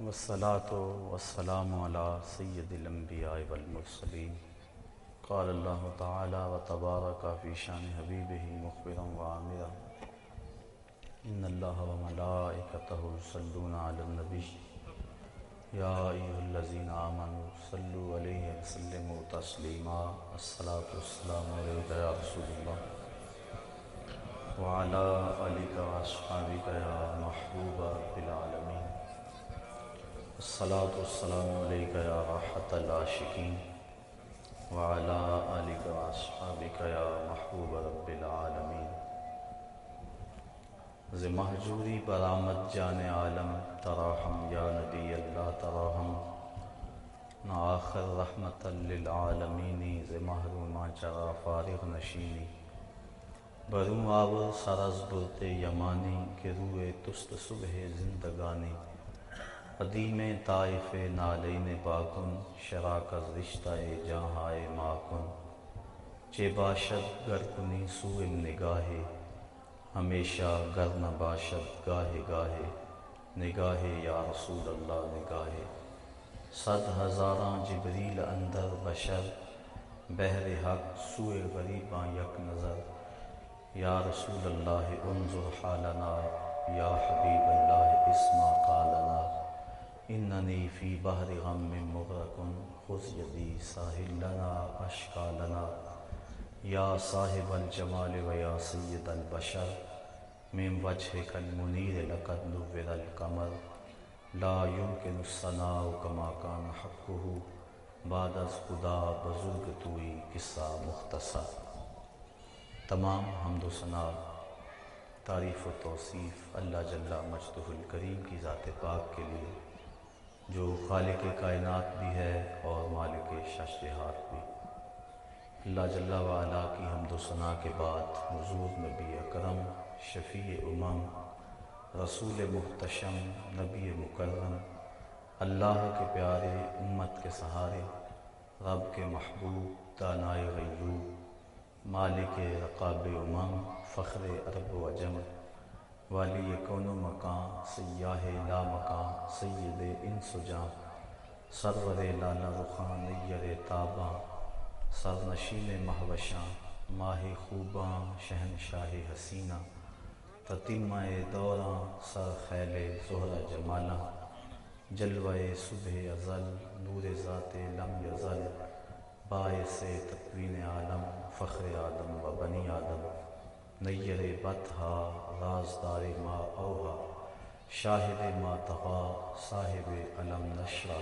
والصلاة والسلام على سيد الأنبياء والمرسلين قال الله تعالى وتبارك في شان حبيبه مخبرا وعامرا إن الله وملائكته يصلون على النبي يا أيها الذين آمنوا صلوا عليه وسلموا تسليما الصلاة والسلام عليك يا رسول الله وعلى آلك وأصحابك يا محبوب رب العالمين الصلاة والسلام عليك يا راحة العاشقين وعلى آلك وأصحابك يا محبوب رب العالمين. ز محجوری برآمد جان عالم تراہم یا نبی اللہ تراہم نہ آخر رحمت للعالمینی ز محروما چرا فارغ نشینی. بروں آب سرز برت یمانی کے روئے تست صبح زندگانی. قدیم طائف نالین باکن شراکت رشتہ جہاں ماکن۔ چے باشد گر کنی سوئے نگاہے ہمیشہ گر نہ باشد گاہے گاہے نگاہے یا رسول اللہ نگاہے صد ہزاراں جبریل اندر بشر بہر حق سوئے غریباں یک نظر۔ یا رسول اللہ انظر حالنا، یا حبیب اللہ اسما قالنا۔ اننی فی بحر غم مغرقن خذ یدی ساحل لنا اشکا لنا. یا صاحب الجمال و یا سید البشر، من وجہ کل منیر لقد نور القمر. لا يمكن الصناع کما کان حقه، بعد از خدا بزرگ توئی قصہ مختصر. تمام حمد و ثناء تعریف و توصیف اللہ جل مجدہ الکریم کی ذات پاک کے لیے. جو خالق کائنات بھی ہے اور مالک ششہات بھی۔ اللہ جل وعلا کی حمد و ثناء کے بعد حضور نبی اکرم، شفیع امم، رسول محتشم، نبی مکرم، اللہ کے پیارے امت کے سہارے، رب کے محبوب، دانائے غیوب، مالک رقاب امم، فخر عرب و جم والی کون و مکان، سیاہ لا مکان سید ان سجاں سرور لالا رخان نیر تاباں، سرنشین مہوشاں، ماہ خوباں، شہنشاہ حسینہ تتیمہ دوراں، سر خیل زہرہ جمالاں جلوہ صبح ازل، نور ذات لم یزل، باعث تقوین عالم، فخر آدم و بنی آدم۔ نیر بطحا رازدار ما اوہا، شاہد ما تغا صاحب علم نشرہ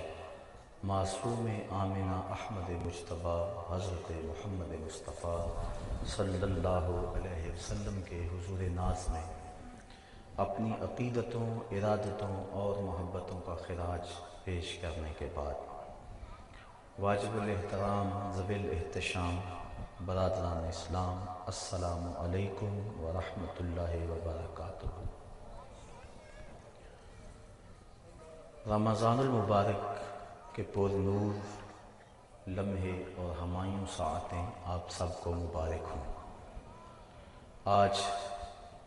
معصوم آمنہ احمد مجتبہ حضرت محمد مصطفیٰ صلی اللہ علیہ وسلم کے حضور ناز میں۔ اپنی عقیدتوں، ارادتوں اور محبتوں کا خراج پیش کرنے کے بعد۔ واجب الاحترام ضبل احتشام برادران اسلام، السلام علیکم ورحمۃ اللہ وبرکاتہ۔ رمضان المبارک کے پر نور، لمحے اور ہمایوں ساعتیں آپ سب کو مبارک ہوں۔ آج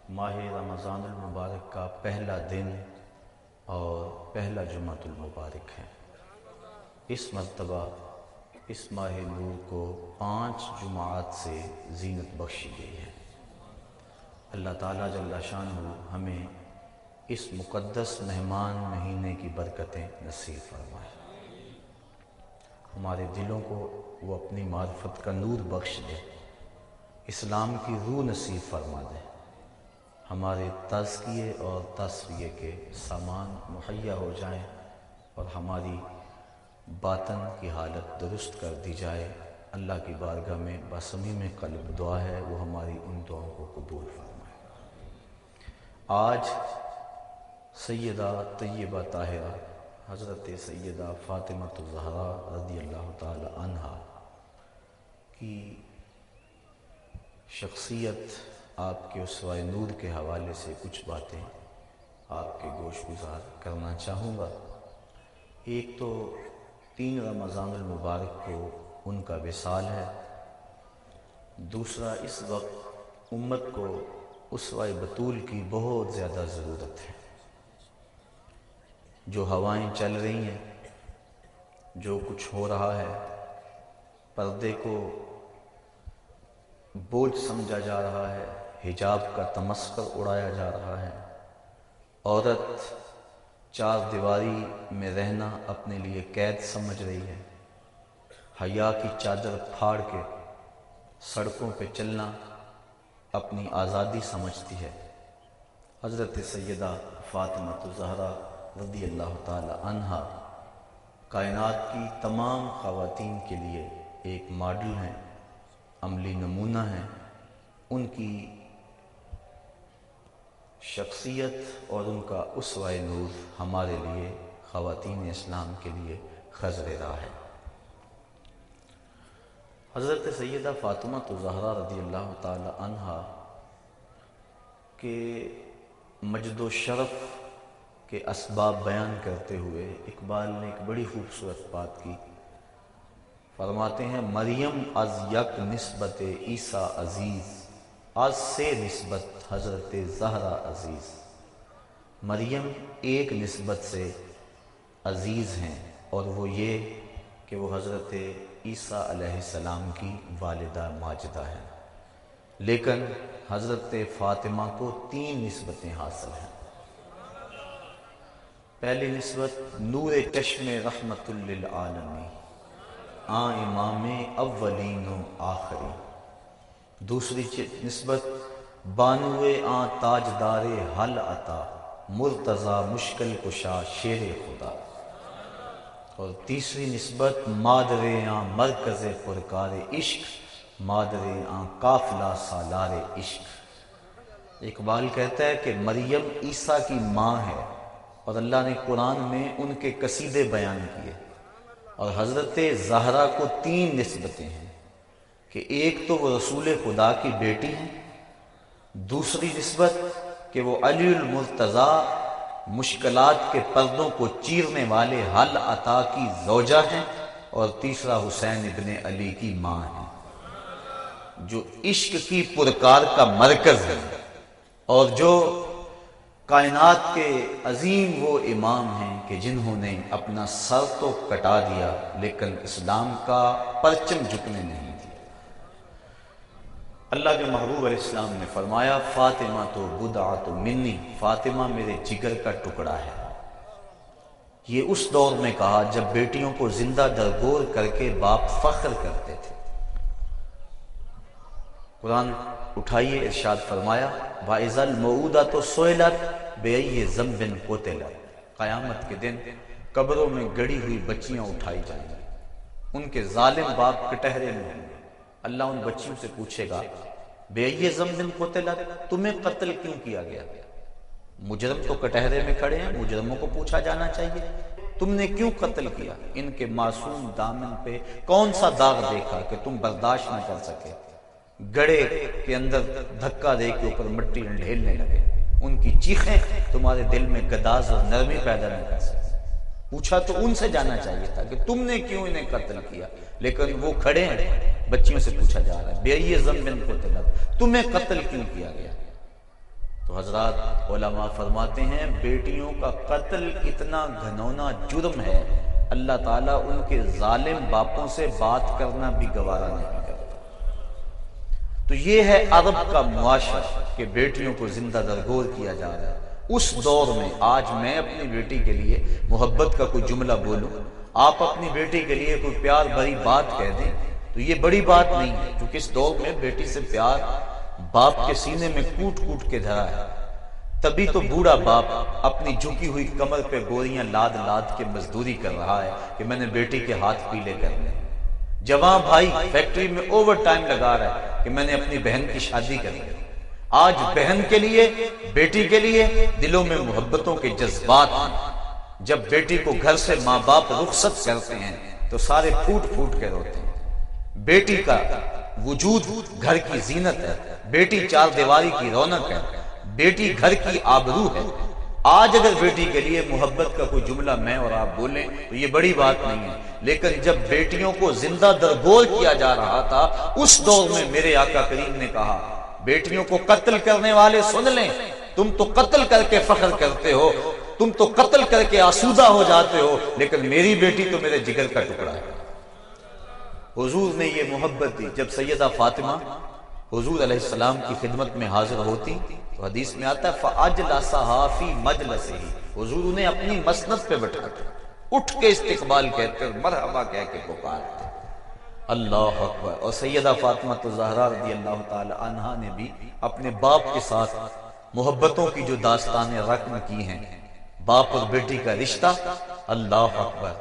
ماہ رمضان المبارک کا پہلا دن اور پہلا جمعۃ المبارک ہے۔ اس مرتبہ اس ماہ نور کو پانچ جماعت سے زینت بخشی گئی ہے۔ اللہ تعالیٰ جل شان ہمیں اس مقدس مہمان مہینے کی برکتیں نصیب فرمائے۔ ہمارے دلوں کو وہ اپنی معرفت کا نور بخش دے، اسلام کی روح نصیب فرما دے۔ ہمارے تزکیے اور تصویے کے سامان مہیا ہو جائیں اور ہماری باطن کی حالت درست کر دی جائے۔ اللہ کی بارگاہ میں بسمی میں قلب دعا ہے، وہ ہماری ان دعاؤں کو قبول فرمائے۔ آج سیدہ طیبہ طاہرہ حضرت سیدہ فاطمہ الزہرا رضی اللہ تعالی عنہ کی شخصیت آپ کے اسوائے نور کے حوالے سے کچھ باتیں آپ کے گوش گزار کرنا چاہوں گا۔ ایک تو تین رمضان المبارک کو ان کا وصال ہے۔ دوسرا، اس وقت امت کو اسوائے بطول کی بہت زیادہ ضرورت ہے۔ جو ہوائیں چل رہی ہیں، جو کچھ ہو رہا ہے، پردے کو بوجھ سمجھا جا رہا ہے، حجاب کا تمسکر اڑایا جا رہا ہے۔ عورت چار دیواری میں رہنا اپنے لیے قید سمجھ رہی ہے۔ حیا کی چادر پھاڑ کے سڑکوں پہ چلنا اپنی آزادی سمجھتی ہے۔ حضرت سیدہ فاطمہ زہرا رضی اللہ تعالی عنہا کائنات کی تمام خواتین کے لیے ایک ماڈل ہیں، عملی نمونہ ہیں۔ ان کی شخصیت اور ان کا اسوائے نور ہمارے لیے خواتین اسلام کے لیے خزر راہ ہے۔ حضرت سیدہ فاطمہ تو زہرا رضی اللہ تعالی عنہا کے مجد و شرف کے اسباب بیان کرتے ہوئے اقبال نے ایک بڑی خوبصورت بات کی۔ فرماتے ہیں، مریم از یک نسبت عیسیٰ عزیز۔ آج سے نسبت حضرت زہرا عزیز۔ مریم ایک نسبت سے عزیز ہیں اور وہ یہ کہ وہ حضرت عیسیٰ علیہ السلام کی والدہ ماجدہ ہے لیکن حضرت فاطمہ کو تین نسبتیں حاصل ہیں۔ پہلی نسبت، نور چشم رحمت للعالمی آ امام اولین و آخری دوسری نسبت بانو آ تاجدار حل عطا، مرتضی مشکل کشا شیر خدا۔ اور تیسری نسبت، مادر آ مرکز پرکار عشق، مادر آ قافلہ سالار عشق۔ اقبال کہتا ہے کہ مریم عیسیٰ کی ماں ہے، اور اللہ نے قرآن میں ان کے قصیدے بیان کیے۔ اور حضرت زہرا کو تین نسبتیں ہیں۔ کہ ایک تو وہ رسول خدا کی بیٹی ہیں، دوسری نسبت کہ وہ علی المرتضی مشکلات کے پردوں کو چیرنے والے حل عطا کی زوجہ ہیں اور تیسرا حسین ابن علی کی ماں ہے جو عشق کی پرکار کا مرکز ہے اور جو کائنات کے عظیم وہ امام ہیں کہ جنہوں نے اپنا سر تو کٹا دیا لیکن اسلام کا پرچم جھکنے نہیں۔ اللہ کے محبوب علیہ السلام نے فرمایا، فاطمہ تو بدا تو منی، فاطمہ میرے جگر کا ٹکڑا ہے۔ یہ اس دور میں کہا جب بیٹیوں کو زندہ درگور کر کے باپ فخر کرتے تھے۔ قرآن اٹھائیے، ارشاد فرمایا وائزل معودہ تو سوئلت بے زمبن کوتل قیامت کے دن قبروں میں گڑی ہوئی بچیاں اٹھائی جائیں گی۔ ان کے ظالم باپ کٹہرے میں ہوں گے۔ اللہ ان بچیوں سے پوچھے گا، بے یہ زمبن قتل تمہیں قتل کیوں کیا گیا؟ مجرم تو کٹہرے میں کھڑے ہیں، مجرموں کو پوچھا جانا چاہیے۔ تم نے کیوں قتل کیا؟ ان کے معصوم دامن پہ کون سا داغ دیکھا کہ تم برداشت نہ کر سکے؟ گڑے کے اندر دھکا دے کے اوپر مٹی ڈھیلنے لگے۔ ان کی چیخیں تمہارے دل میں گداز اور نرمی پیدا نہیں کر سکے پوچھا تو ان سے جانا چاہیے تھا کہ تم نے کیوں انہیں قتل کیا؟ لیکن وہ کھڑے ہیں، بچیوں سے پوچھا جا رہا ہے، بے زمبن کو تلت تمہیں قتل کیوں کیا گیا؟ تو حضرات علماء فرماتے ہیں، بیٹیوں کا قتل اتنا گھنونا جرم ہے، اللہ تعالیٰ ان کے ظالم باپوں سے بات کرنا بھی گوارا نہیں کرتا۔ تو یہ ہے عرب کا معاشرہ کہ بیٹیوں کو زندہ درگور کیا جا رہا ہے۔ اس دور میں، آج میں اپنی بیٹی کے لیے محبت کا کوئی جملہ بولوں آپ اپنی بیٹی کے لیے کوئی پیار بھری بات کہہ دیں، تو یہ بڑی بات نہیں ہے کیونکہ اس دور میں بیٹی سے پیار باپ کے سینے میں کوٹ کوٹ کے دھرا ہے۔ تبھی تو بوڑھا باپ اپنی جھکی ہوئی کمر پہ گوریاں لاد لاد کے مزدوری کر رہا ہے کہ میں نے بیٹی کے ہاتھ پیلے کرنے۔ جوان بھائی فیکٹری میں اوور ٹائم لگا رہا ہے کہ میں نے اپنی بہن کی شادی کرنی آج بہن کے لیے، بیٹی کے لیے دلوں میں محبتوں کے جذبات ہیں۔ جب بیٹی کو گھر سے ماں باپ رخصت کرتے ہیں، تو سارے پھوٹ پھوٹ کے روتے ہیں۔ بیٹی کا وجود گھر کی زینت ہے، بیٹی چار دیواری کی رونق ہے، بیٹی گھر کی آبرو ہے۔ آج اگر بیٹی کے لیے محبت کا کوئی جملہ میں اور آپ بولیں، تو یہ بڑی بات نہیں ہے۔ لیکن جب بیٹیوں کو زندہ درگور کیا جا رہا تھا، اس دور میں میرے آقا کریم نے کہا، بیٹیوں کو قتل کرنے والے سن لیں۔ تم تو قتل کر کے فخر کرتے ہو تم تو قتل کر کے آسودہ ہو جاتے ہو، لیکن میری بیٹی تو میرے جگر کا ٹکڑا ہے۔ حضور نے یہ محبت دی۔ جب سیدہ فاطمہ حضور علیہ السلام کی خدمت میں حاضر ہوتی، تو حدیث میں آتا ہے فَأَجْلَ صَحَافِ مَجْلَسِهِ۔ حضور انہیں اپنی مسند پہ بٹھاتے اٹھ کے استقبال کہتے مرحبا کہہ کے پکارتے اللہ اکبر۔ اور سیدہ فاطمہ تو زہرا رضی اللہ تعالی عنہ نے بھی اپنے باپ کے ساتھ محبتوں کی جو داستانیں رقم کی ہیں باپ اور بیٹی کا رشتہ اللہ اکبر۔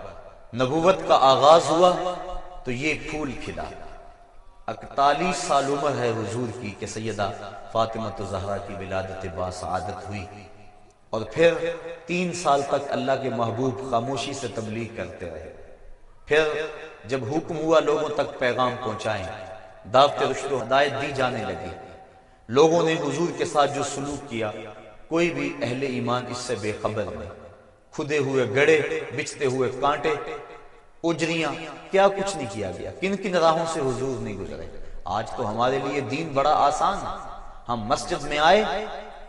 نبوت کا آغاز ہوا تو یہ پھول کھلا۔ اکتالیس سال عمر ہے حضور کی کہ سیدہ فاطمہ تو زہرا کی ولادت باسعادت ہوئی۔ اور پھر تین سال تک اللہ کے محبوب خاموشی سے تبلیغ کرتے رہے۔ پھر جب حکم ہوا لوگوں تک پیغام پہنچائیں، دعوت رشد و ہدایت دی جانے لگی۔ لوگوں نے حضور کے ساتھ جو سلوک کیا کوئی بھی اہل ایمان اس سے بے خبر نہیں۔ کھدے ہوئے گڑے بچتے ہوئے کانٹے، اجریاں، کیا کچھ نہیں کیا گیا۔ کن کن راہوں سے حضور نہیں گزرے۔ آج تو ہمارے لیے دین بڑا آسان ہے۔ ہم مسجد میں آئے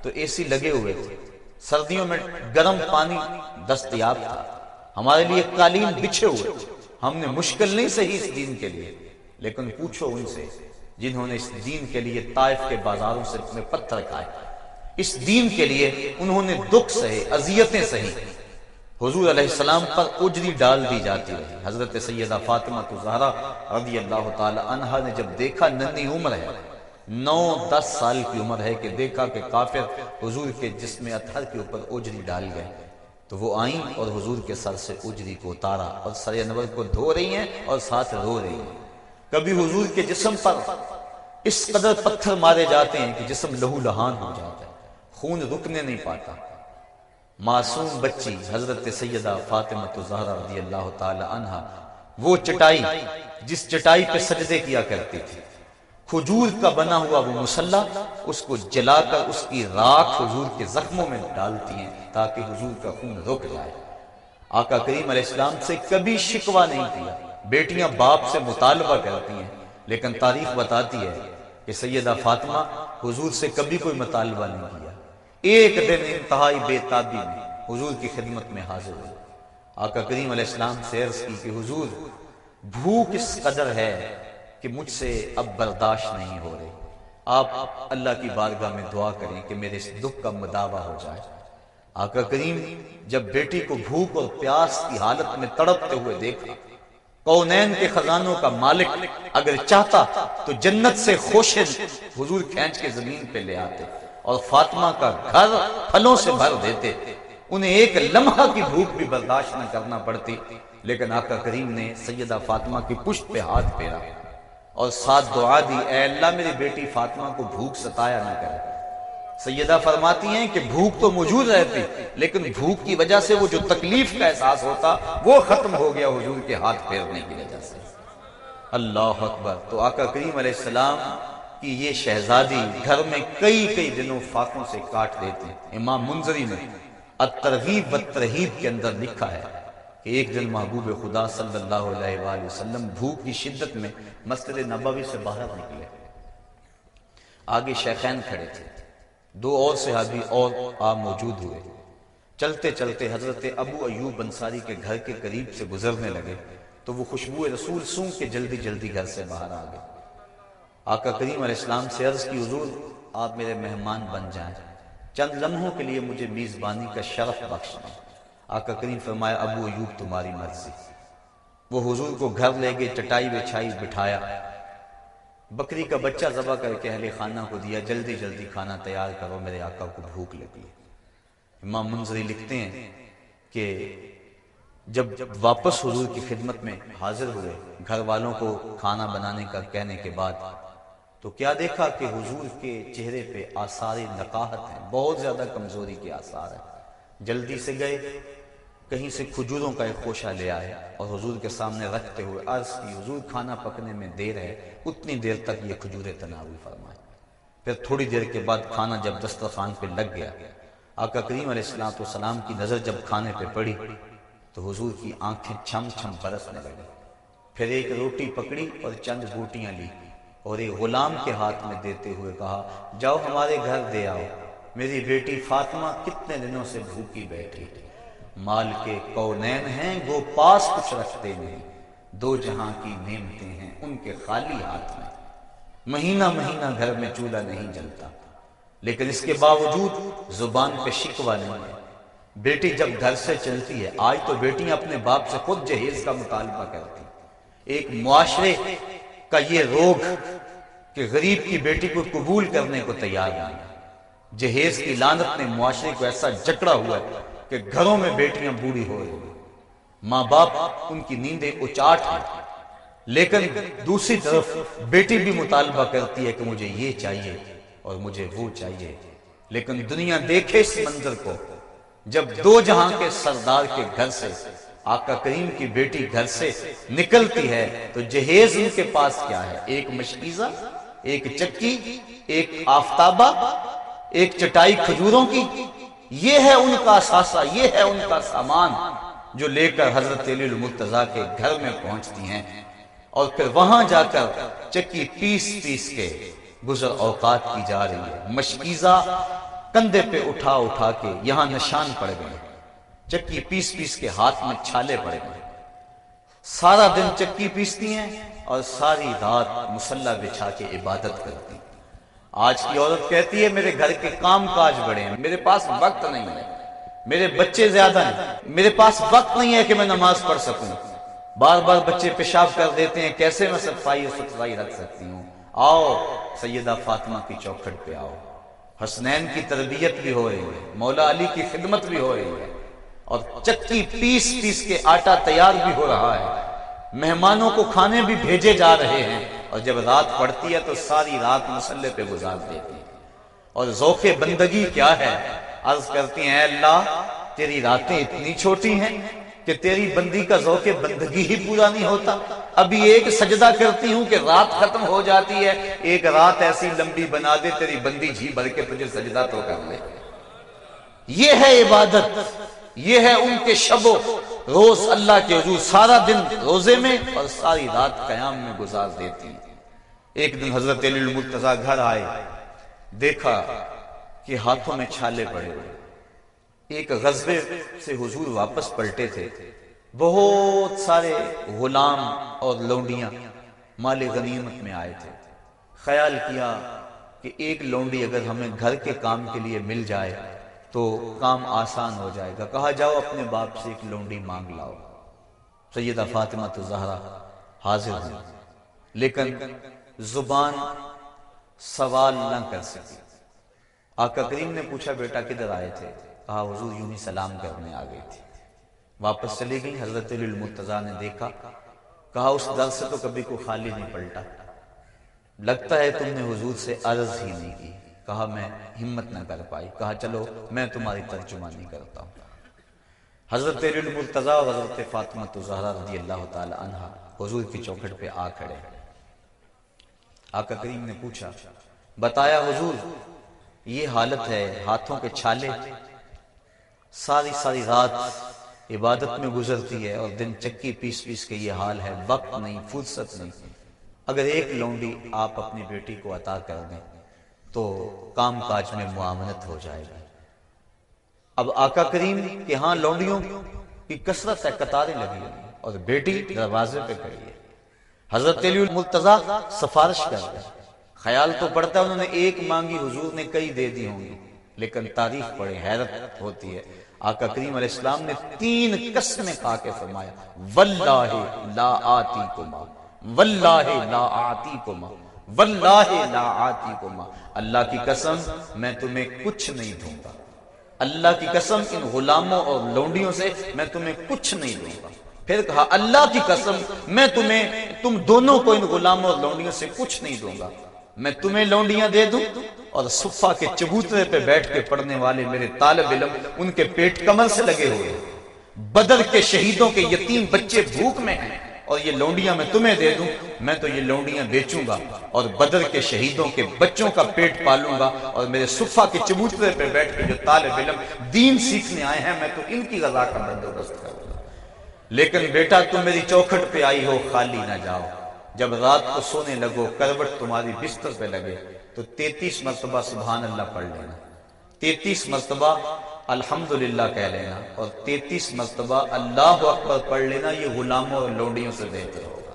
تو اے سی لگے ہوئے تھے۔ سردیوں میں گرم پانی دستیاب تھا۔ ہمارے لیے قالین بچھے ہوئے ہم نے مشکل نہیں سہی اس دین کے لیے۔ لیکن پوچھو ان سے، جنہوں نے اس دین کے لیے طائف کے بازاروں سے اپنے پتھر کھائے۔ اس دین کے لیے انہوں نے دکھ سہے، اذیتیں سہی۔ حضور علیہ السلام پر اجری ڈال دی جاتی رہی۔ حضرت سیدہ فاطمہ تو زہرا رضی اللہ تعالی عنہ نے جب دیکھا ننی عمر ہے، نو دس سال کی عمر ہے کہ دیکھا کہ کافر حضور کے جسم اطہر کے اوپر اجری ڈال گئے۔ تو وہ آئیں اور حضور کے سر سے اجری کو اتارا اور سر انور کو دھو رہی ہیں اور ساتھ رو رہی ہیں۔ کبھی حضور کے جسم پر اس قدر پتھر مارے جاتے ہیں کہ جسم لہو لہان ہو جاتا ہے۔ خون رکنے نہیں پاتا۔ معصوم بچی حضرت سیدہ فاطمہ زہرا رضی اللہ تعالی عنہ، وہ چٹائی، جس چٹائی پہ سجدے کیا کرتی تھی، کھجور کا بنا ہوا وہ مسلح، اس کو جلا کر اس کی راکھ حضور کے زخموں میں ڈالتی ہیں تاکہ حضور کا خون رک جائے۔ آقا کریم علیہ السلام سے کبھی شکوا نہیں کیا۔ بیٹیاں باپ سے مطالبہ کرتی ہیں، لیکن تاریخ بتاتی ہے کہ سیدہ فاطمہ حضور سے کبھی کوئی مطالبہ نہیں کیا۔ ایک دن انتہائی بے تابی میں حضور کی خدمت میں حاضر ہوئی۔ آقا کریم علیہ السلام سے عرض کی کہ حضور، بھوک اس قدر ہے کہ مجھ سے اب برداشت نہیں ہو رہی۔ آپ اللہ کی بارگاہ میں دعا کریں کہ میرے اس دکھ کا مداوع ہو جائے۔ آقا کریم جب بیٹی کو بھوک اور پیاس کی حالت میں تڑپتے ہوئے دیکھا، کونین کے خزانوں کا مالک اگر چاہتا تو جنت سے خوش حضور کھینچ کے زمین پہ لے آتے۔ اور فاطمہ کا گھر پھلوں سے بھر دیتے۔ انہیں ایک لمحہ کی بھوک بھی برداشت نہ کرنا پڑتی۔ لیکن آقا کریم نے سیدہ فاطمہ کی پشت پہ ہاتھ پھیرا۔ اور ساتھ دعا دی، اے اللہ میری بیٹی فاطمہ کو بھوک ستایا نہ کرے۔ سیدہ فرماتی ہیں کہ بھوک تو موجود رہتی، لیکن بھوک کی وجہ سے وہ جو تکلیف کا احساس ہوتا، وہ ختم ہو گیا حضور کے ہاتھ پھیرنے کی وجہ سے۔ اللہ اکبر۔ تو آقا کریم علیہ السلام کی یہ شہزادی گھر میں کئی کئی دنوں فاقوں سے کاٹ دیتے ہیں۔ امام منظری نے الترغیب و ترہیب کے اندر لکھا ہے کہ ایک دن محبوب خدا صلی اللہ علیہ وآلہ وسلم بھوک کی شدت میں مسجد نبوی سے باہر نکلے۔ آگے شیخین کھڑے تھے۔ دو اور صحابی اور آپ موجود ہوئے۔ چلتے چلتے حضرت ابو ایوب انصاری کے گھر کے قریب سے گزرنے لگے تو وہ خوشبو رسول سون کے جلدی جلدی گھر سے باہر آ گئے۔ آقا کریم علیہ السلام سے عرض کی حضور، آپ میرے مہمان بن جائیں۔ چند لمحوں کے لیے مجھے میزبانی کا شرف بخش دیں۔ آقا کریم فرمایا، ابو ایوب تمہاری مرضی۔ وہ حضور کو گھر لے گئے، چٹائی بچھائی بٹھایا۔ بکری کا بچہ ذبح کر کے اہل خانہ کو دیا۔ جلدی جلدی کھانا تیار کرو، میرے آقا کو بھوک لگی۔ امام منظری لکھتے ہیں کہ جب واپس حضور کی خدمت میں حاضر ہوئے، گھر والوں کو کھانا بنانے کا کہنے کے بعد تو کیا دیکھا کہ حضور کے چہرے پہ آثار نقاہت ہیں؟ بہت زیادہ کمزوری کے آثار ہیں۔ جلدی سے گئے، کہیں سے کھجوروں کا ایک خوشہ لے آئے اور حضور کے سامنے رکھتے ہوئے عرض کی، حضور کھانا پکنے میں دیر ہے، اتنی دیر تک یہ کھجورے تناول فرمائے پھر تھوڑی دیر کے بعد کھانا جب دسترخوان پہ لگ گیا، آقا کریم علیہ السلام تو سلام کی نظر جب کھانے پہ پڑی تو حضور کی آنکھیں چھم چھم برسنے لگی پھر ایک روٹی پکڑی اور چند بوٹیاں لی۔ اور ایک غلام کے ہاتھ میں دیتے ہوئے کہا، جاؤ ہمارے گھر دے آؤ۔ میری بیٹی فاطمہ کتنے دنوں سے بھوکی بیٹھی۔ مال کے کونین ہیں، وہ پاس کچھ رکھتے نہیں۔ دو جہاں کی نعمتیں ہیں ان کے خالی ہاتھ میں۔ مہینہ مہینہ گھر میں چولہا نہیں جلتا۔ لیکن اس کے باوجود زبان پہ شکوا نہیں ہے۔ بیٹی جب گھر سے چلتی ہے، آج تو بیٹیاں اپنے باپ سے خود جہیز کا مطالبہ کرتی۔ ایک معاشرے کا یہ روگ کہ غریب کی بیٹی کو قبول کرنے کو تیار نہیں۔ جہیز کی لانت نے معاشرے کو ایسا جکڑا ہوا ہے کہ گھروں میں بیٹیاں بوڑھی ہو رہی ہیں ماں باپ ان کی نیندیں اچاٹ ہیں۔ لیکن دوسری طرف بیٹی بھی مطالبہ کرتی ہے کہ مجھے یہ چاہیے اور مجھے وہ چاہیے۔ لیکن دنیا دیکھے اس منظر کو، جب دو جہاں کے سردار کے گھر سے آقا کریم کی بیٹی گھر سے نکلتی ہے، تو جہیز ان کے پاس کیا ہے؟ ایک مشکیزہ، ایک چکی، ایک آفتابہ، ایک چٹائی کھجوروں کی۔ یہ ہے ان کا ساسا، یہ ہے ان کا سامان جو لے کر حضرت علی المرتضی کے گھر میں پہنچتی ہیں۔ اور پھر وہاں جا کر چکی پیس پیس کے گزر اوقات کی جا رہی ہے۔ مشکیزہ کندھے پہ اٹھا اٹھا کے یہاں نشان پڑ گئے۔ چکی پیس پیس کے ہاتھ میں چھالے پڑ گئے سارا دن چکی پیستی ہیں اور ساری رات مسلح بچھا کے عبادت کرتی۔ آج کی عورت کہتی ہے، میرے گھر کے کام کاج بڑے ہیں، میرے پاس وقت نہیں ہے۔ میرے بچے زیادہ ہیں، میرے پاس وقت نہیں ہے کہ میں نماز پڑھ سکوں۔ بار بار بچے پیشاب کر دیتے ہیں، کیسے میں صفائی اور ستھرائی رکھ سکتی ہوں؟ آؤ، سیدہ فاطمہ کی چوکھٹ پہ آؤ۔ حسنین کی تربیت بھی ہو رہی ہے، مولا علی کی خدمت بھی ہو رہی ہے۔ اور چکی پیس پیس کے آٹا تیار بھی ہو رہا ہے۔ مہمانوں کو کھانے بھی بھیجے جا رہے ہیں۔ اور جب رات پڑتی ہے تو ساری رات مسلح پہ گزار دیتی ہے اور ذوق بندگی کیا ہے؟ عرض کرتی ہیں اللہ، تیری راتیں اتنی چھوٹی ہیں کہ تیری بندی کا ذوق بندگی ہی پورا نہیں ہوتا۔ ابھی ایک سجدہ کرتی ہوں کہ رات ختم ہو جاتی ہے۔ ایک رات ایسی لمبی بنا دے، تیری بندی جھی بھر کے تجھے سجدہ تو کر لے۔ یہ ہے عبادت۔ یہ ہے ان کے شب و روز اللہ کے حضور، سارا دن روزے میں اور ساری رات قیام میں گزار دیتی ایک دن حضرت علی المرتضی گھر آئے، دیکھا کہ ہاتھوں میں چھالے پڑے ہوئے۔ ایک غزبے سے حضور واپس پلٹے تھے۔ بہت سارے غلام اور لونڈیاں مال غنیمت میں آئے تھے۔ خیال کیا کہ ایک لونڈی اگر ہمیں گھر کے کام کے لیے مل جائے تو کام آسان ہو جائے گا۔ کہا، جاؤ اپنے باپ سے ایک لونڈی مانگ لاؤ۔ سیدہ فاطمہ تو زہرا حاضر ہیں لیکن زبان سوال نہ کر سکی۔ آقا کریم نے پوچھا، بیٹا کدھر آئے تھے؟ کہا، حضور یوں ہی سلام کرنے آ گئی تھی واپس چلی گئی حضرت المرتضی نے دیکھا۔ کہا، اس در سے تو کبھی کو خالی نہیں پلٹا۔ لگتا ہے تم نے حضور سے عرض ہی نہیں کی۔ کہا میں ہمت نہ کر پائی، کہا چلو میں تمہاری ترجمانی کرتا ہوں۔ حضرت المرتضی اور حضرت فاطمہ زہرا رضی اللہ تعالی عنہ حضور کی چوکھٹ پہ آ کھڑے۔ آقا کریم نے پوچھا، بتایا حضور، یہ حالت ہے ہاتھوں کے چھالے؟ ساری ساری رات عبادت میں گزرتی ہے اور دن چکی پیس پیس کے یہ حال ہے، وقت نہیں، فرصت نہیں۔ اگر ایک لونڈی آپ اپنی بیٹی کو عطا کر دیں۔ تو کام کاج میں معاملت ہو جائے گا اب آقا کریم کے ہاں لونڈیوں کی کثرت ہے قطاریں لگی ہوئی اور بیٹی دروازے پہ کھڑی ہے۔ حضرت علی الملتزا سفارش کر رہے خیال تو پڑتا ہے انہوں نے ایک مانگی حضور نے کئی دے دی ہوں گی، لیکن تاریخ پڑے حیرت ہوتی ہے۔ آقا کریم علیہ السلام نے تین قسمیں کھا کے فرمایا، واللہ لا آتی کما واللہ لا آتی کما واللہ لا آتی اللہ کی قسم، میں تمہیں کچھ نہیں دوں گا۔ اللہ کی قسم، ان غلاموں اور لونڈیوں سے میں تمہیں کچھ نہیں دوں گا۔ پھر کہا، اللہ کی قسم، میں تمہیں، تم دونوں کو ان غلاموں اور لونڈیوں سے کچھ نہیں دوں گا۔ میں تمہیں لونڈیاں دے دوں اور صفا کے چبوترے پہ بیٹھ کے پڑھنے والے میرے طالب علم ان کے پیٹ کمر سے لگے ہوئے بدر کے شہیدوں کے یتیم بچے بھوک میں ہیں۔ اور یہ لونڈیاں میں تمہیں دے دوں، میں تو یہ لونڈیاں بیچوں گا اور بدر کے شہیدوں کے بچوں کا پیٹ پالوں گا اور میرے صفا کے چبوترے پہ بیٹھ کے جو طالب علم دین سیکھنے آئے ہیں، میں تو ان کی غذا کا بندوبست کروں گا۔ لیکن بیٹا، تم میری چوکھٹ پہ آئی ہو، خالی نہ جاؤ۔ جب رات کو سونے لگو، کروٹ تمہاری بستر پہ لگے، تو تینتیس مرتبہ سبحان اللہ پڑھ لینا۔ تینتیس مرتبہ الحمد للہ کہہ لینا اور تینتیس مرتبہ اللہ اکبر پڑھ لینا یہ غلاموں اور لوڈیوں سے بہتر ہوگا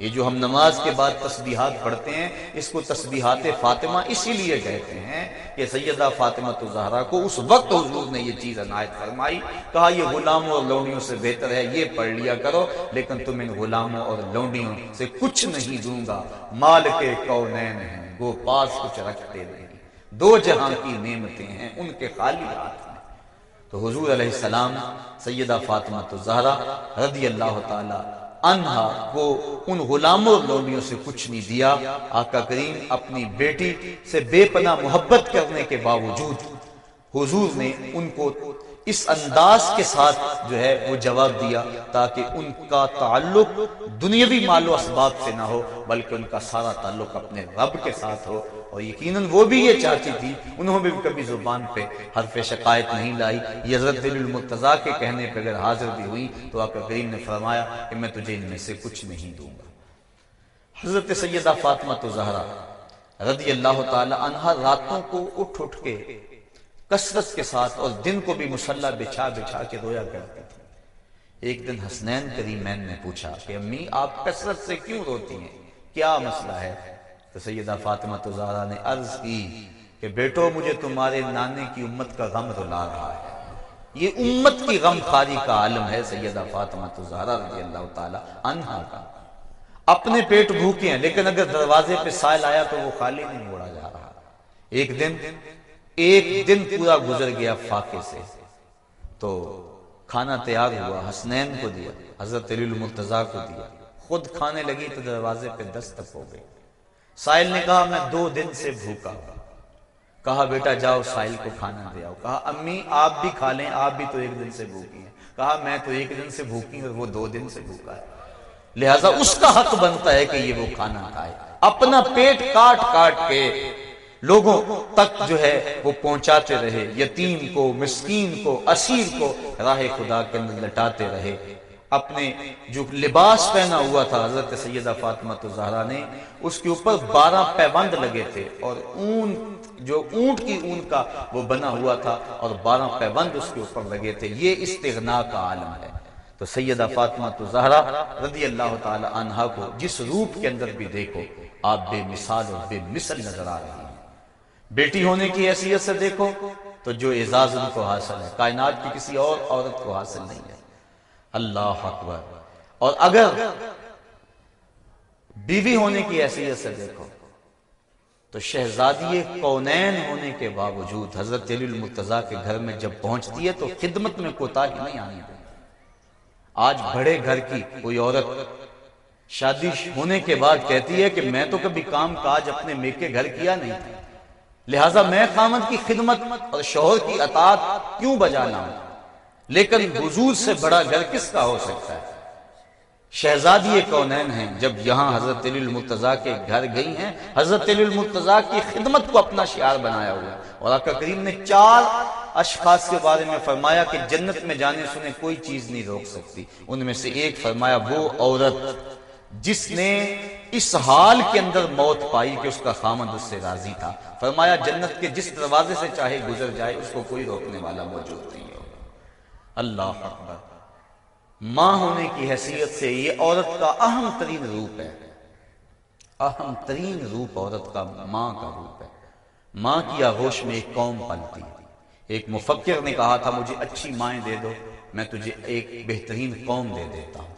یہ جو ہم نماز کے بعد تسبیحات پڑھتے ہیں اس کو تسبیحات فاطمہ اسی لیے کہتے ہیں کہ سیدہ فاطمہ تو زہرا کو اس وقت حضور نے یہ چیز عنایت فرمائی کہا یہ غلاموں اور لونڈیوں سے بہتر ہے یہ پڑھ لیا کرو لیکن تم ان غلاموں اور لونڈیوں سے کچھ نہیں دوں گا مال کے کونین ہیں وہ پاس کچھ رکھتے نہیں دو جہاں کی نعمتیں ہیں ان کے خالی ہاتھ تو حضور علیہ السلام، سیدہ فاطمہ تو زہرا رضی اللہ تعالی انہا کو ان غلاموں لوڈیوں سے کچھ نہیں دیا۔ آقا کریم اپنی بیٹی سے بے پناہ محبت کرنے کے باوجود حضور نے ان کو اس انداز کے ساتھ جو ہے وہ جواب دیا تاکہ ان کا تعلق دنیاوی مال و اسباب سے نہ ہو، بلکہ ان کا سارا تعلق اپنے رب کے ساتھ ہو۔ اور یقیناً وہ بھی یہ چاہتی تھی، انہوں نے بھی کبھی زبان پہ حرف شکایت نہیں لائی۔ یہ حضرت دل المتضا کے کہنے پہ اگر حاضر بھی ہوئی تو آپ کریم نے فرمایا کہ میں تجھے ان میں سے کچھ نہیں دوں گا۔ حضرت سیدہ فاطمہ تو زہرا رضی اللہ تعالی عنہ راتوں کو اٹھ اٹھ کے کثرت کے ساتھ اور دن کو بھی مسلح بچھا بچھا کے رویا کرتے تھے ایک دن حسنین کریمین نے پوچھا کہ امی، آپ کثرت سے کیوں روتی ہیں؟ کیا مسئلہ ہے؟ تو سیدہ فاطمہ تو نے عرض کی کہ بیٹو، مجھے تمہارے نانے کی امت کا غم رلا رہا ہے۔ یہ امت کی غم خاری کا عالم ہے سیدہ فاطمہ تو رضی اللہ تعالی عنہ کا۔ اپنے پیٹ بھوکے ہیں، لیکن اگر دروازے پہ سائل آیا تو وہ خالی نہیں موڑا جا رہا۔ ایک دن ایک دن پورا گزر گیا فاقے سے۔ تو کھانا تیار ہوا، حسنین کو دیا، حضرت علی المرتضی کو دیا۔ خود کھانے لگی تو دروازے پہ دستک ہو گئی۔ سائل نے کہا، میں دو دن سے بھوکا کہا، بیٹا، جاؤ سائل کو کھانا دے آؤ. کہا، امی، آپ بھی کھا لیں، آپ بھی تو ایک دن سے بھوکی ہیں. کہا، میں تو ایک دن سے بھوکی اور وہ دو دن سے بھوکا ہے. لہذا اس کا حق بنتا ہے کہ یہ وہ کھانا کھائے۔ اپنا پیٹ کاٹ کاٹ کے لوگوں تک جو ہے وہ پہنچاتے رہے، یتیم کو، مسکین کو، اسیر کو، راہ خدا کے اندر لٹاتے رہے۔ اپنے جو لباس پہنا ہوا تھا، حضرت سیدہ فاطمہ تو زہرا نے، اس کے اوپر بارہ پیبند لگے تھے اور اون، جو اونٹ کی اون کا وہ بنا ہوا تھا اور بارہ پیبند اس کے اوپر لگے تھے۔ یہ استغنا کا عالم ہے۔ تو سیدہ فاطمہ تو زہرا رضی اللہ تعالی عنہ کو جس روپ کے اندر بھی دیکھو، آپ بے مثال اور بے مثل نظر آ رہی ہیں۔ بیٹی ہونے کی حیثیت سے دیکھو، تو جو اعزاز ان کو حاصل ہے، کائنات کی کسی اور عورت کو حاصل نہیں ہے۔ اللہ اکبر۔ اور اگر بیوی ہونے کی حیثیت سے دیکھو، تو شہزادی کونین ہونے کے باوجود حضرت علی المرتضی کے گھر میں جب پہنچتی ہے تو خدمت میں کوتا ہی نہیں آنی آج بڑے گھر کی کوئی عورت شادی ہونے کے بعد کہتی ہے کہ میں تو کبھی کام کاج اپنے میکے گھر کیا نہیں تھا۔ لہٰذا میں قامت کی خدمت اور شوہر کی اطاعت کیوں بجانا ہوں؟ لیکن حضور سے بڑا گھر کس کا ہو سکتا ہے؟ شہزادی کونین ہیں، جب یہاں حضرت علی المرتضی کے گھر گئی ہیں، حضرت علی المرتضی کی خدمت کو اپنا شعار بنایا ہوا اور آقا کریم نے چار اشخاص کے بارے میں فرمایا کہ جنت میں جانے سنے کوئی چیز نہیں روک سکتی۔ ان میں سے ایک فرمایا وہ عورت جس نے اس حال کے اندر موت پائی کہ اس کا خامد اس سے راضی تھا۔ فرمایا جنت کے جس دروازے سے چاہے گزر جائے، اس کو کوئی روکنے والا موجود نہیں۔ اللہ اکبر۔ ماں ہونے کی حیثیت سے یہ عورت کا اہم ترین روپ ہے۔ اہم ترین روپ عورت کا ماں کا روپ ہے۔ ماں کی آغوش میں ایک قوم پلتی ایک مفکر نے کہا تھا، مجھے اچھی مائیں دے دو، میں تجھے ایک بہترین قوم دے دیتا ہوں۔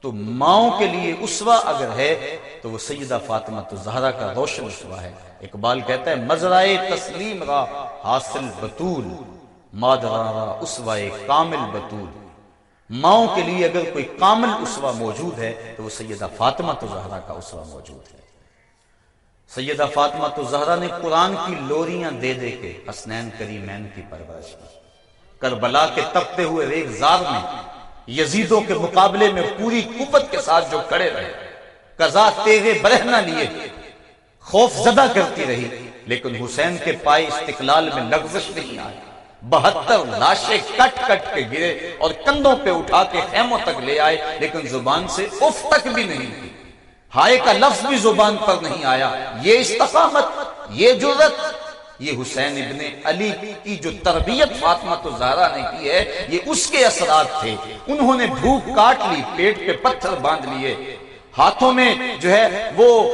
تو ماؤں کے لیے اسوا اگر ہے، تو وہ سیدہ فاطمہ تو زہرا کا روشن اسوا ہے۔ اقبال کہتا ہے مزرائے تسلیم را حاصل بطول۔ مادرارا اسوا کامل بطول۔ ماؤں کے لیے اگر کوئی کامل اسوا موجود ہے، تو وہ سیدہ فاطمہ تو زہرا کا اسوا موجود ہے۔ سیدہ فاطمہ تو زہرا نے قرآن کی لوریاں دے دے کے حسنین کریمین کی پرورش کی۔ کربلا کے تپتے ہوئے ریگ زار میں، یزیدوں کے مقابلے میں پوری قوت کے ساتھ جو کڑے رہے۔ قضا تیرے برہنا لیے، خوف زدہ کرتی رہی، لیکن حسین کے پائے استقلال میں لغزش نہیں آئی۔ بہتر لاشیں کٹ کٹ کے گرے اور کندھوں پہ اٹھا کے خیموں تک لے آئے، لیکن زبان سے اف تک بھی نہیں۔ کی ہائے کا لفظ بھی زبان پر نہیں آیا۔ یہ استقامت، یہ جرت یہ حسین ابن علی کی جو تربیت فاطمہ تو زہرا نے کی ہے، یہ اس کے اثرات تھے۔ انہوں نے بھوک کاٹ لی، پیٹ پہ پتھر باندھ لیے۔ ہاتھوں میں جو ہے وہ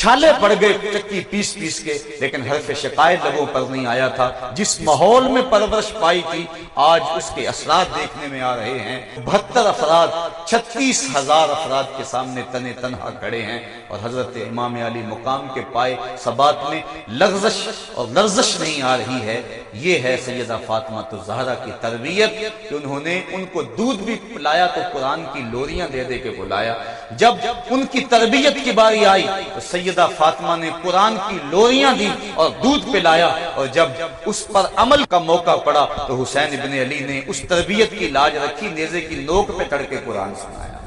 چھالے پڑ گئے، چکی پیس پیس کے، لیکن حرف شکایت لوگوں پر نہیں آیا تھا۔ جس ماحول میں پرورش پائی تھی، آج اس کے اثرات دیکھنے میں آ رہے ہیں۔ بہتر افراد، چھتیس ہزار افراد کے سامنے تنے تنہا کھڑے ہیں۔ اور حضرت امام علی مقام کے پائے سبات میں لغزش اور لرزش نہیں آ رہی ہے۔ یہ ہے سیدہ فاطمہ تو زہرا کی تربیت، کہ انہوں نے ان کو دودھ بھی پلایا تو قرآن کی لوریاں دے دے کے بلایا۔ جب ان کی تربیت کی باری آئی تو سیدہ فاطمہ نے قرآن کی لوریاں دی اور دودھ پلایا اور جب اس پر عمل کا موقع پڑا تو حسین ابن علی نے اس تربیت کی لاج رکھی، نیزے کی نوک پہ چڑھ کے قرآن سنایا۔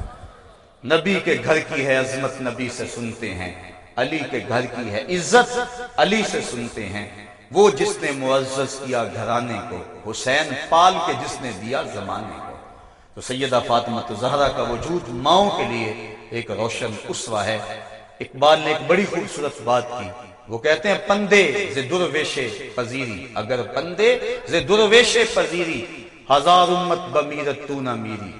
نبی کے گھر کی ہے عظمت نبی سے سنتے ہیں، علی کے گھر کی ہے عزت علی سے سنتے ہیں۔ وہ جس نے معزز کیا گھرانے کو، حسین پال کے جس نے دیا زمانے کو۔ تو سیدہ فاطمہ تو زہرا کا وجود ماؤں کے لیے ایک روشن اسوا ہے۔ اقبال نے ایک بڑی خوبصورت بات کی۔ وہ کہتے ہیں، پندے ز درویش پذیری۔ اگر پندے ز درویش پذیری، ہزار امت بمیرت تو نہ میری۔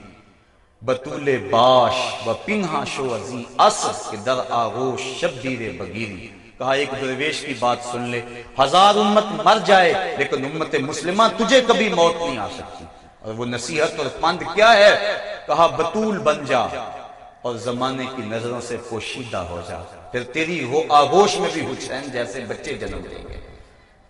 بطول باش و پنہا شو عزی اس کے در آغوش شبیر بگیری۔ کہا، ایک درویش کی بات سن لے۔ ہزار امت مر جائے، لیکن امت مسلمہ تجھے کبھی موت نہیں آ سکتی۔ اور وہ نصیحت اور پند کیا ہے؟ کہا، بطول بن جا۔ اور زمانے کی نظروں سے پوشیدہ ہو جا۔ پھر تیری وہ آگوش میں بھی حسین جیسے بچے جنم دیں گے۔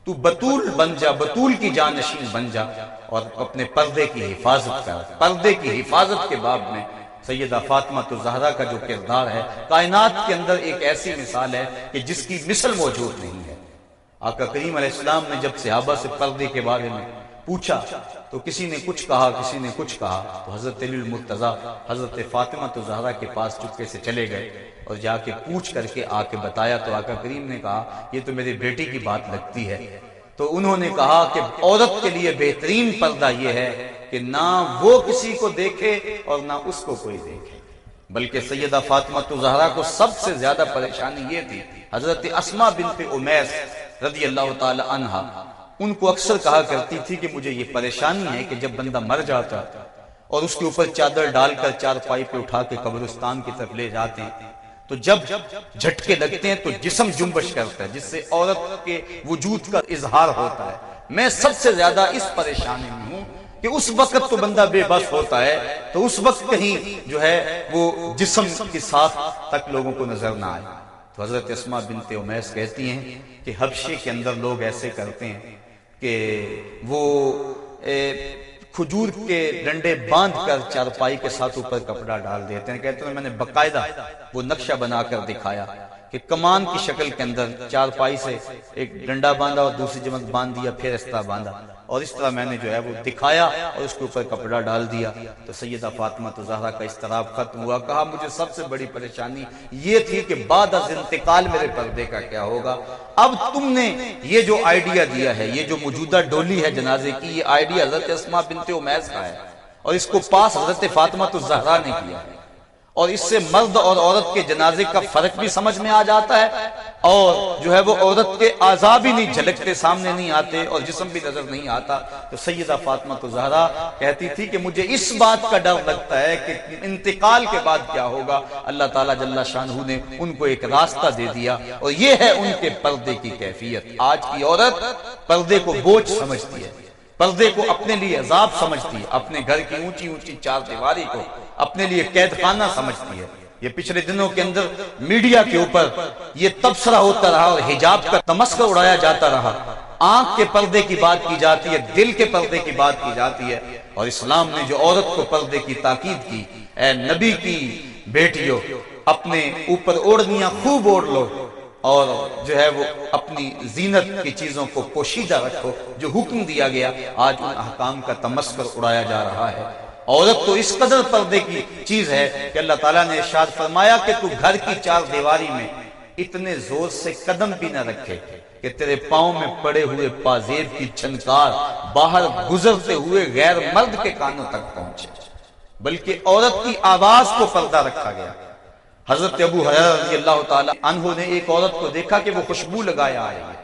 تو بطول بن جا، بطول کی جانشین بن جا اور اپنے پردے کی حفاظت کر۔ پردے کی حفاظت کے باب میں سیدہ فاطمہ تو زہرا کا جو کردار ہے، کائنات کے اندر ایک ایسی مثال ہے کہ جس کی مثل موجود نہیں ہے۔ آقا کریم علیہ السلام نے جب صحابہ سے پردے کے بارے میں پوچھا، تو کسی نے کچھ کہا، کسی نے کچھ کہا؟ تو حضرت علی المرتضی، حضرت فاطمہ تو زہرا کے پاس چپکے سے چلے گئے اور جا کے پوچھ کر کے آ کے بتایا تو آقا کریم نے کہا، یہ تو میری بیٹی کی بات لگتی ہے۔ تو انہوں نے کہا کہ عورت کے لیے بہترین پردہ یہ ہے کہ نہ وہ کسی کو دیکھے اور نہ اس کو کوئی دیکھے۔ بلکہ سیدہ فاطمہ تو زہرا کو سب سے زیادہ پریشانی یہ تھی، حضرت اسما بنت امیس رضی اللہ تعالی عنہ ان کو اکثر کہا کرتی تھی کہ مجھے یہ پریشانی ہے کہ جب بندہ مر جاتا اور اس کے اوپر چادر ڈال کر چار پائی پہ اٹھا کے قبرستان کی طرف لے جاتے ہیں، تو جب جھٹکے لگتے ہیں تو جسم جنبش کرتا ہے، جس سے عورت کے وجود کا اظہار ہوتا ہے۔ میں سب سے زیادہ اس پریشانی میں ہوں کہ اس وقت تو بندہ بے بس ہوتا ہے، تو اس وقت کہیں جو ہے وہ جسم کے ساتھ تک لوگوں کو نظر نہ آئے۔ تو حضرت اسما بنت امیس کہتی ہیں کہ حبشے کے اندر لوگ ایسے کرتے ہیں کہ وہ کھجور کے ڈنڈے باندھ کر چارپائی کے ساتھ اوپر کپڑا ڈال دیتے ہیں۔ کہتے ہیں میں نے باقاعدہ وہ نقشہ بنا کر دکھایا کہ کمان کی شکل کے اندر چارپائی سے ایک ڈنڈا باندھا اور دوسری جمک باندھ دیا، پھر رستہ باندھا۔ اور اس طرح میں نے جو ہے وہ دکھایا اور اس کے اوپر کپڑا ڈال دیا۔ تو سیدہ فاطمہ تو زہرا کا استراب ختم ہوا۔ کہا، مجھے سب سے بڑی پریشانی یہ تھی کہ بعد از انتقال میرے پردے کا کیا ہوگا؟ اب تم نے یہ جو آئیڈیا دیا ہے، یہ جو موجودہ ڈولی ہے جنازے کی، یہ آئیڈیا حضرت اسما بنت امیس کا ہے۔ اور اس کو پاس حضرت فاطمہ تو زہرا نے کیا۔ ہے اور اس سے مرد اور عورت کے جنازے کا فرق بھی سمجھ میں آ جاتا ہے۔ اور جو ہے وہ عورت کے آزاد نہیں جھلکتے، سامنے نہیں آتے اور جسم بھی نظر نہیں آتا۔ تو سیدہ فاطمہ تو زہرا کہتی تھی کہ مجھے اس بات کا ڈر لگتا ہے کہ انتقال کے بعد کیا ہوگا۔ اللہ تعالیٰ جل شاہ نے ان کو ایک راستہ دے دیا اور یہ ہے ان کے پردے کی کیفیت۔ آج کی عورت پردے کو بوجھ سمجھتی ہے، پردے کو اپنے لیے عذاب سمجھتی ہے، اپنے گھر کی اونچی اونچی چار دیواری کو اپنے لیے قید خانہ سمجھتی ہے۔ یہ پچھلے دنوں کے اندر میڈیا کے اوپر یہ تبصرہ ہوتا رہا اور حجاب کا تمسکر اڑایا جاتا رہا۔ آنکھ کے پردے کی بات کی جاتی ہے، دل کے پردے کی بات کی جاتی ہے۔ اور اسلام نے جو عورت کو پردے کی تاکید کی، اے نبی کی بیٹیوں اپنے اوپر اوڑھنیاں خوب اوڑھ لو۔ اور جو ہے وہ اپنی زینت کی چیزوں کو پوشیدہ رکھو، جو حکم دیا گیا، آج ان احکام کا تمسکر اڑایا جا رہا ہے۔ عورت تو اس قدر پردے کی چیز ہے کہ اللہ تعالیٰ نے ارشاد فرمایا کہ تو گھر کی چار دیواری میں اتنے زور سے قدم بھی نہ رکھے کہ تیرے پاؤں میں پڑے ہوئے پازیب کی چھنکار باہر گزرتے ہوئے غیر مرد کے کانوں تک پہنچے، بلکہ عورت کی آواز کو پردہ رکھا گیا۔ حضرت ابو رضی اللہ تعالی عنہ نے ایک عورت کو دیکھا کہ وہ خوشبو لگایا آئی ہے۔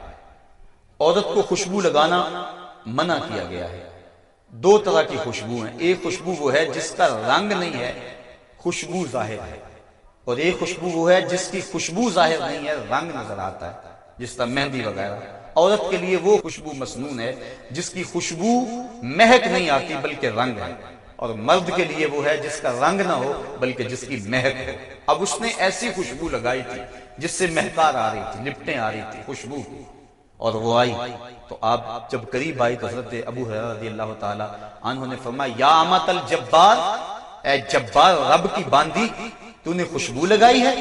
عورت کو خوشبو لگانا منع کیا گیا ہے۔ دو طرح کی خوشبو ہیں۔ ایک خوشبو وہ ہے جس کا رنگ نہیں ہے، خوشبو ظاہر ہے۔ اور ایک خوشبو وہ ہے جس کی خوشبو ظاہر نہیں ہے، رنگ نظر آتا ہے، جس طرح مہندی وغیرہ۔ عورت کے لیے وہ خوشبو مسنون ہے جس کی خوشبو مہک نہیں آتی بلکہ رنگ ہے۔ اور مرد کے لیے وہ ہے جس کا رنگ نہ ہو بلکہ جس کی مہک ہو اب اس نے ایسی خوشبو لگائی تھی جس سے مہکار آ رہی تھی لپٹیں آ رہی تھی، خوشبو۔ اور وہ آئی تو آپ جب قریب آئی تو حضرت ابو رضی اللہ تعالی عنہ نے فرمایا، یا آمت الجبار، اے جبار رب کی باندھی تو نے خوشبو لگائی ہے؟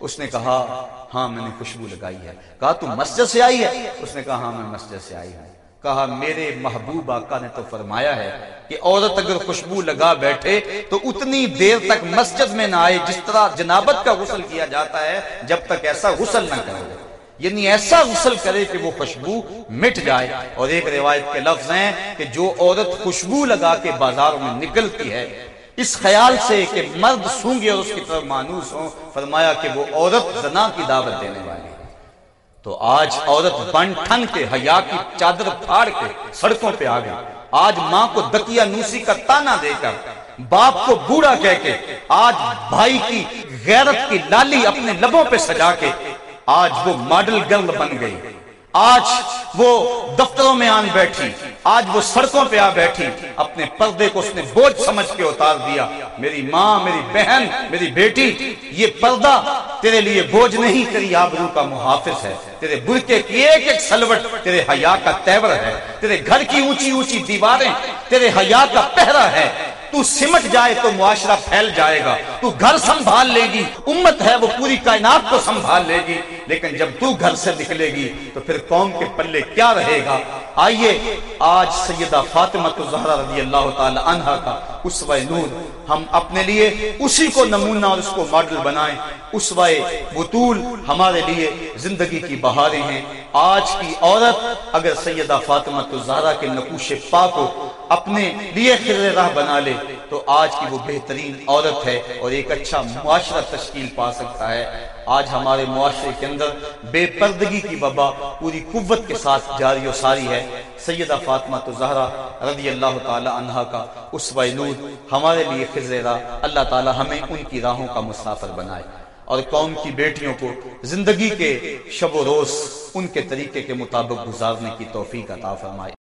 اس نے کہا ہاں میں نے خوشبو لگائی ہے۔ کہا، تو مسجد سے آئی ہے؟ اس نے کہا ہاں میں مسجد سے آئی ہوں۔ کہا، میرے محبوب آقا نے تو فرمایا ہے کہ عورت اگر خوشبو لگا بیٹھے تو اتنی دیر تک مسجد میں نہ آئے جس طرح جنابت کا غسل کیا جاتا ہے، جب تک ایسا غسل نہ کرے۔ یعنی ایسا غسل کرے کہ وہ خوشبو مٹ جائے۔ اور ایک روایت کے لفظ ہیں کہ جو عورت خوشبو لگا کے بازاروں میں نکلتی ہے، اس خیال سے کہ مرد سونگے اور اس کی طرف مانوس ہوں، فرمایا کہ وہ عورت زنا کی دعوت دینے والی تو آج عورت بن ٹھن کے، حیا کی چادر پھاڑ کے سڑکوں پہ آ گئی۔ آج ماں کو دکیا نوسی کا تانا دے کر، باپ کو بوڑھا کہہ کے، آج بھائی کی غیرت کی لالی اپنے لبوں پہ سجا کے آج وہ ماڈل گرل بن گئی۔ آج وہ دفتروں میں آن بیٹھی۔ آج وہ سڑکوں پہ آ بیٹھی۔ اپنے پردے کو اس نے بوجھ سمجھ کے اتار دیا۔ میری ماں، میری بہن، میری بیٹی، یہ پردہ تیرے لیے بوجھ نہیں، تیری آبرو کا محافظ ہے۔ تیرے برکے کی ایک ایک سلوٹ تیرے حیا کا تیور ہے۔ تیرے گھر کی اونچی اونچی دیواریں تیرے حیا کا پہرا ہے۔ تو سمٹ جائے تو معاشرہ پھیل جائے گا، تو گھر سنبھال لے گی، امت ہے وہ پوری کائنات کو سنبھال لے گی۔ لیکن جب تو گھر سے نکلے گی تو پھر قوم کے پلے کیا رہے گا؟ آئیے، آج سیدہ فاطمہ زہرا رضی اللہ تعالی عنہ کا اسوہ نور ہم اپنے لیے اسی کو نمونہ اور اس کو ماڈل بنائیں۔ اسوہ بطول ہمارے لیے زندگی کی بہاریں ہیں۔ آج کی عورت اگر سیدہ فاطمہ زہرا کے نقوش پاک کو اپنے لیے خیر راہ بنا لے، تو آج کی وہ بہترین عورت ہے اور ایک اچھا معاشرہ تشکیل پا سکتا ہے۔ آج ہمارے معاشرے کے اندر بے پردگی کی وبا پوری قوت کے ساتھ جاری و ساری ہے۔ سیدہ فاطمہ تو زہرا رضی اللہ تعالی عنہ کا اس نور ہمارے لیے خزیرہ اللہ تعالی ہمیں ان کی راہوں کا مسافر بنائے۔ اور قوم کی بیٹیوں کو زندگی کے شب و روز ان کے طریقے کے مطابق گزارنے کی توفیق عطا فرمائے۔